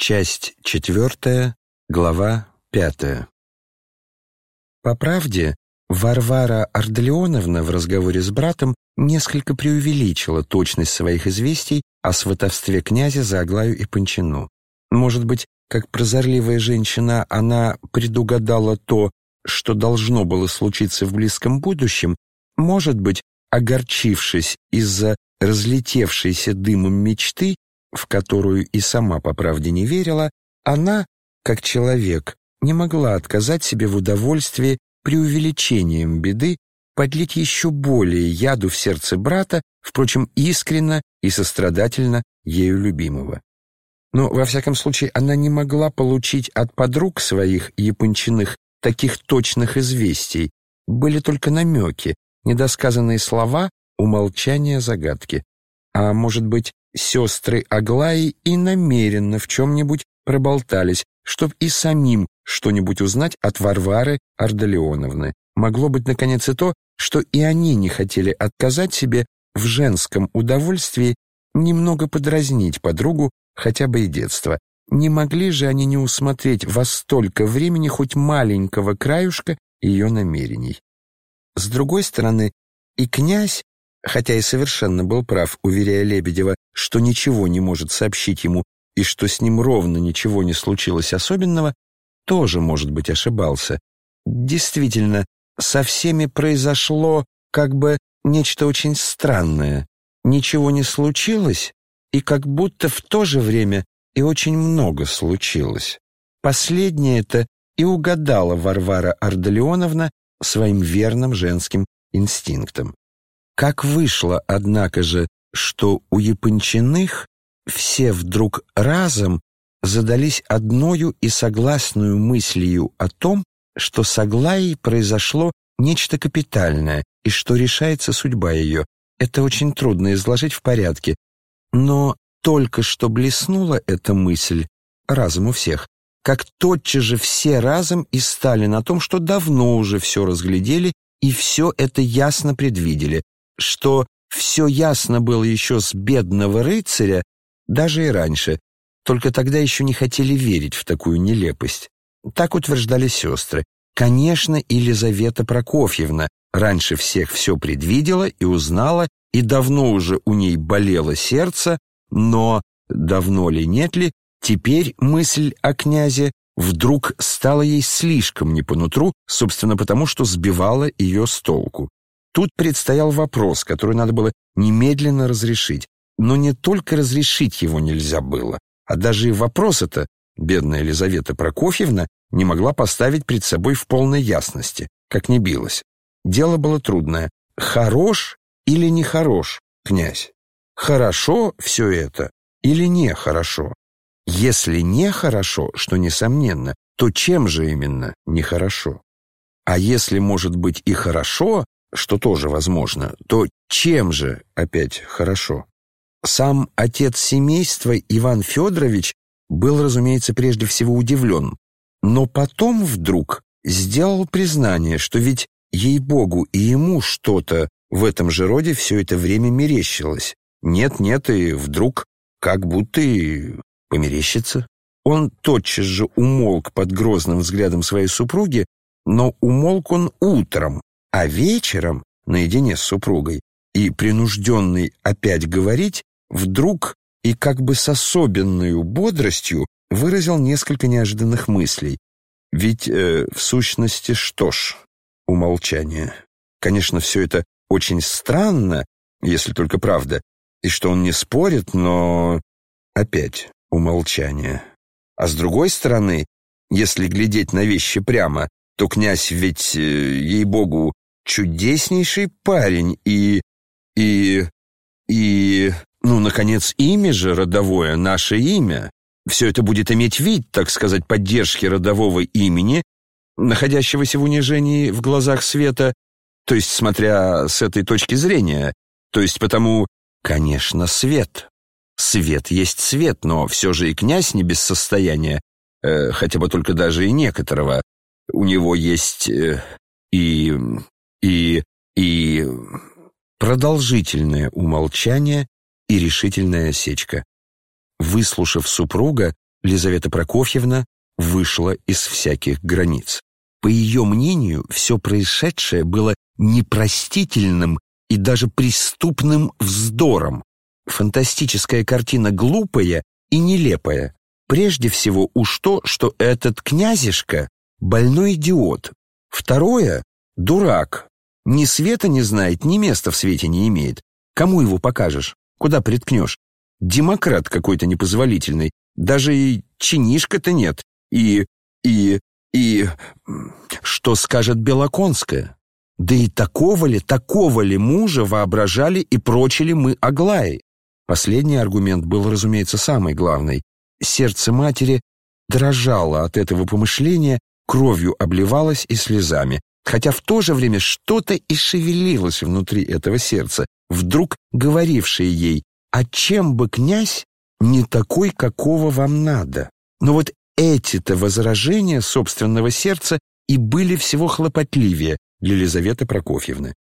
Часть четвертая, глава пятая. По правде, Варвара Арделеоновна в разговоре с братом несколько преувеличила точность своих известий о сватовстве князя за Аглаю и Панчину. Может быть, как прозорливая женщина, она предугадала то, что должно было случиться в близком будущем, может быть, огорчившись из-за разлетевшейся дымом мечты, в которую и сама по правде не верила, она, как человек, не могла отказать себе в удовольствии преувеличением беды подлить еще более яду в сердце брата, впрочем, искренно и сострадательно ею любимого. Но, во всяком случае, она не могла получить от подруг своих япончиных таких точных известий. Были только намеки, недосказанные слова, умолчания загадки. А может быть, сестры Аглаи и намеренно в чем-нибудь проболтались, чтоб и самим что-нибудь узнать от Варвары Ардалеоновны. Могло быть, наконец, и то, что и они не хотели отказать себе в женском удовольствии немного подразнить подругу хотя бы и детства. Не могли же они не усмотреть во столько времени хоть маленького краюшка ее намерений. С другой стороны, и князь, хотя и совершенно был прав, уверяя Лебедева, что ничего не может сообщить ему и что с ним ровно ничего не случилось особенного, тоже, может быть, ошибался. Действительно, со всеми произошло как бы нечто очень странное. Ничего не случилось, и как будто в то же время и очень много случилось. Последнее это и угадала Варвара Ардалионовна своим верным женским инстинктом. Как вышло, однако же, что у Япончиных все вдруг разом задались одною и согласную мыслью о том, что с Аглаей произошло нечто капитальное и что решается судьба ее. Это очень трудно изложить в порядке. Но только что блеснула эта мысль, разом у всех, как тотчас же все разом и стали на том, что давно уже все разглядели и все это ясно предвидели, что все ясно было еще с бедного рыцаря, даже и раньше, только тогда еще не хотели верить в такую нелепость. Так утверждали сестры. Конечно, Елизавета Прокофьевна раньше всех все предвидела и узнала, и давно уже у ней болело сердце, но, давно ли нет ли, теперь мысль о князе вдруг стала ей слишком не по нутру, собственно потому, что сбивала ее с толку. Тут предстоял вопрос, который надо было немедленно разрешить. Но не только разрешить его нельзя было, а даже и вопрос это бедная Елизавета Прокофьевна не могла поставить перед собой в полной ясности, как не билась. Дело было трудное. Хорош или нехорош, князь? Хорошо все это или нехорошо? Если нехорошо, что несомненно, то чем же именно нехорошо? А если может быть и хорошо, что тоже возможно, то чем же опять хорошо? Сам отец семейства Иван Федорович был, разумеется, прежде всего удивлен, но потом вдруг сделал признание, что ведь, ей-богу, и ему что-то в этом же роде все это время мерещилось. Нет-нет, и вдруг как будто и померещится. Он тотчас же умолк под грозным взглядом своей супруги, но умолк он утром, а вечером, наедине с супругой, и принужденный опять говорить, вдруг и как бы с особенной бодростью выразил несколько неожиданных мыслей. Ведь, э, в сущности, что ж, умолчание. Конечно, все это очень странно, если только правда, и что он не спорит, но опять умолчание. А с другой стороны, если глядеть на вещи прямо, то князь ведь, э, ей-богу, чудеснейший парень и... и... и... ну, наконец, имя же родовое, наше имя. Все это будет иметь вид, так сказать, поддержки родового имени, находящегося в унижении в глазах света, то есть смотря с этой точки зрения, то есть потому, конечно, свет. Свет есть свет, но все же и князь не без состояния, э, хотя бы только даже и некоторого. У него есть э, и и... и... Продолжительное умолчание и решительная осечка. Выслушав супруга, Лизавета Прокофьевна вышла из всяких границ. По ее мнению, все происшедшее было непростительным и даже преступным вздором. Фантастическая картина глупая и нелепая. Прежде всего уж то, что этот князишка — больной идиот. Второе — дурак. Ни света не знает, ни места в свете не имеет. Кому его покажешь? Куда приткнешь? Демократ какой-то непозволительный. Даже и чинишка-то нет. И... и... и... Что скажет Белоконская? Да и такого ли, такого ли мужа воображали и прочили мы Аглаи? Последний аргумент был, разумеется, самый главный. Сердце матери дрожало от этого помышления, кровью обливалось и слезами, хотя в то же время что-то и шевелилось внутри этого сердца, вдруг говорившее ей, а чем бы князь не такой, какого вам надо? Но вот эти-то возражения собственного сердца и были всего хлопотливее, для Елизаветы Прокофьевны.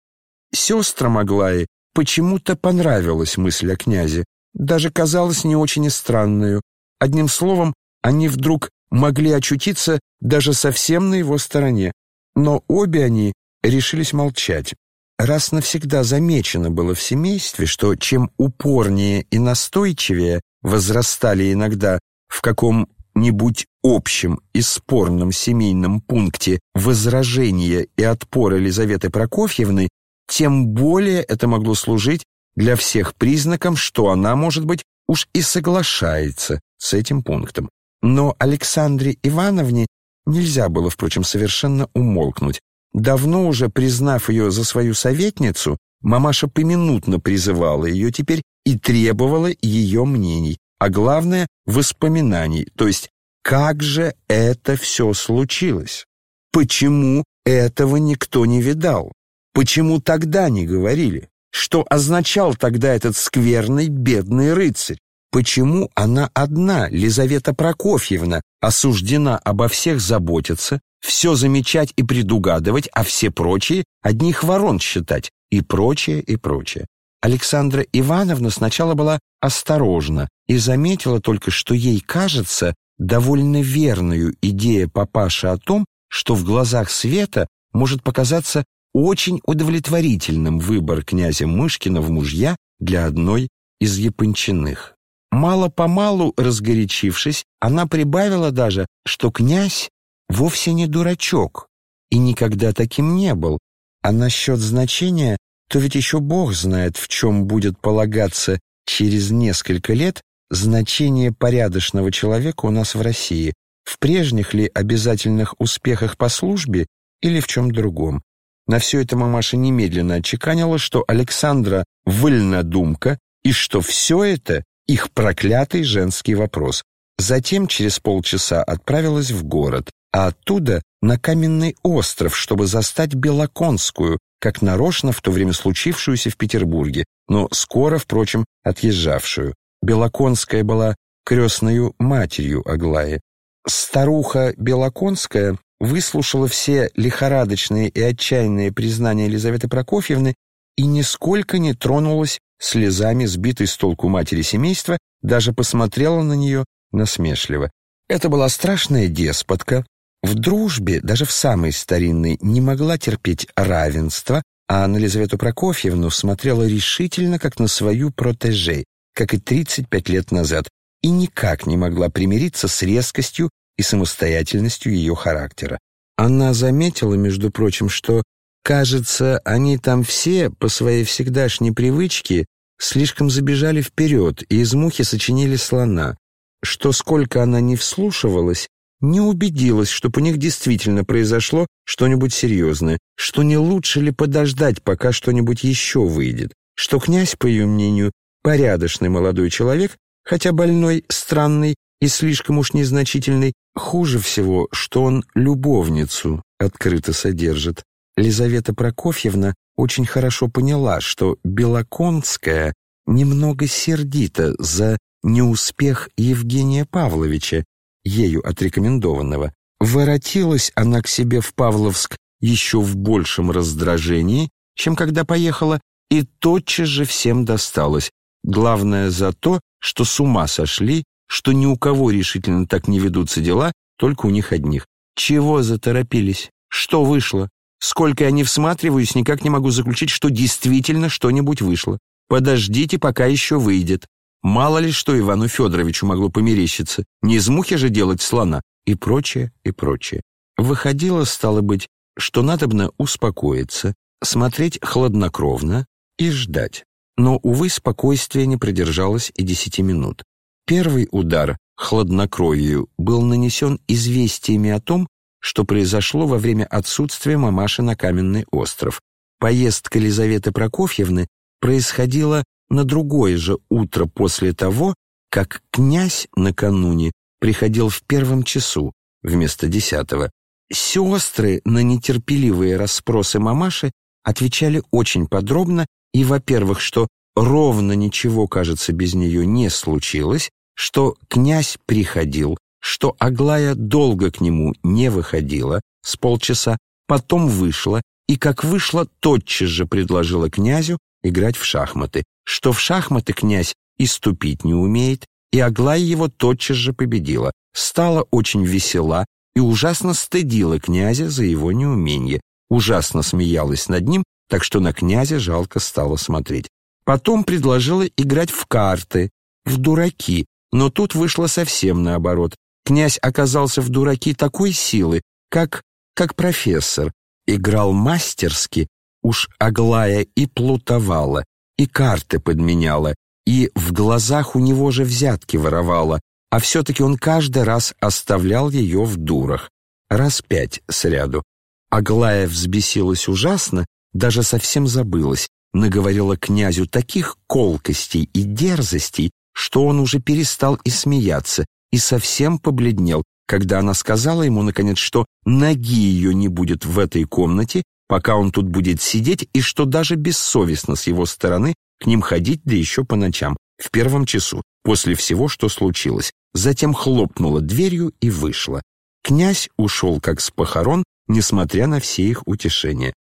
Сестрам Аглаи почему-то понравилась мысль о князе, даже казалась не очень странную. Одним словом, они вдруг могли очутиться даже совсем на его стороне. Но обе они решились молчать. Раз навсегда замечено было в семействе, что чем упорнее и настойчивее возрастали иногда в каком нибудь общем и спорном семейном пункте возражения и отпор Елизаветы Прокофьевны, тем более это могло служить для всех признаком, что она, может быть, уж и соглашается с этим пунктом. Но Александре Ивановне нельзя было, впрочем, совершенно умолкнуть. Давно уже признав ее за свою советницу, мамаша поминутно призывала ее теперь и требовала ее мнений а главное — воспоминаний, то есть как же это все случилось? Почему этого никто не видал? Почему тогда не говорили? Что означал тогда этот скверный бедный рыцарь? Почему она одна, Лизавета Прокофьевна, осуждена обо всех заботиться, все замечать и предугадывать, а все прочие одних ворон считать, и прочее, и прочее? Александра Ивановна сначала была осторожна и заметила только, что ей кажется довольно верную идея папаши о том, что в глазах Света может показаться очень удовлетворительным выбор князя Мышкина в мужья для одной из япончиных. Мало-помалу разгорячившись, она прибавила даже, что князь вовсе не дурачок и никогда таким не был, а насчет значения то ведь еще Бог знает, в чем будет полагаться через несколько лет значение порядочного человека у нас в России, в прежних ли обязательных успехах по службе или в чем другом. На все это мамаша немедленно отчеканила, что Александра вольнодумка и что все это их проклятый женский вопрос. Затем через полчаса отправилась в город, а оттуда на каменный остров, чтобы застать Белоконскую, как нарочно в то время случившуюся в Петербурге, но скоро, впрочем, отъезжавшую. Белоконская была крестною матерью Аглаи. Старуха Белоконская выслушала все лихорадочные и отчаянные признания Елизаветы Прокофьевны и нисколько не тронулась слезами сбитой с толку матери семейства, даже посмотрела на нее насмешливо. Это была страшная деспотка, в дружбе, даже в самой старинной, не могла терпеть равенства, а на Елизавету Прокофьевну смотрела решительно, как на свою протеже, как и 35 лет назад, и никак не могла примириться с резкостью и самостоятельностью ее характера. Она заметила, между прочим, что, кажется, они там все, по своей всегдашней привычке, слишком забежали вперед и из мухи сочинили слона, что сколько она не вслушивалась, не убедилась, что по них действительно произошло что-нибудь серьезное, что не лучше ли подождать, пока что-нибудь еще выйдет, что князь, по ее мнению, порядочный молодой человек, хотя больной, странный и слишком уж незначительный, хуже всего, что он любовницу открыто содержит. Лизавета Прокофьевна очень хорошо поняла, что Белоконская немного сердита за неуспех Евгения Павловича ею отрекомендованного, воротилась она к себе в Павловск еще в большем раздражении, чем когда поехала, и тотчас же всем досталось. Главное за то, что с ума сошли что ни у кого решительно так не ведутся дела, только у них одних. Чего заторопились? Что вышло? Сколько я не всматриваюсь, никак не могу заключить, что действительно что-нибудь вышло. Подождите, пока еще выйдет. Мало ли что Ивану Федоровичу могло померещиться. Не из мухи же делать слона. И прочее, и прочее. Выходило, стало быть, что надобно успокоиться, смотреть хладнокровно и ждать. Но, увы, спокойствие не продержалось и десяти минут. Первый удар хладнокровию был нанесен известиями о том, что произошло во время отсутствия мамаши на Каменный остров. Поездка Лизаветы Прокофьевны происходила на другое же утро после того, как князь накануне приходил в первом часу вместо десятого. Сестры на нетерпеливые расспросы мамаши отвечали очень подробно и, во-первых, что ровно ничего, кажется, без нее не случилось, что князь приходил, что Аглая долго к нему не выходила, с полчаса, потом вышла, и как вышла, тотчас же предложила князю играть в шахматы, что в шахматы князь и ступить не умеет, и Аглая его тотчас же победила, стала очень весела и ужасно стыдила князя за его неумение, ужасно смеялась над ним, так что на князя жалко стало смотреть. Потом предложила играть в карты, в дураки, но тут вышло совсем наоборот. Князь оказался в дураки такой силы, как, как профессор. Играл мастерски, уж Аглая и плутовала, и карты подменяла, и в глазах у него же взятки воровала, а все-таки он каждый раз оставлял ее в дурах. Раз пять сряду. Аглая взбесилась ужасно, даже совсем забылась, наговорила князю таких колкостей и дерзостей, что он уже перестал и смеяться, и совсем побледнел, когда она сказала ему, наконец, что ноги ее не будет в этой комнате, пока он тут будет сидеть, и что даже бессовестно с его стороны к ним ходить, да еще по ночам, в первом часу, после всего, что случилось. Затем хлопнула дверью и вышла. Князь ушел как с похорон, несмотря на все их утешения.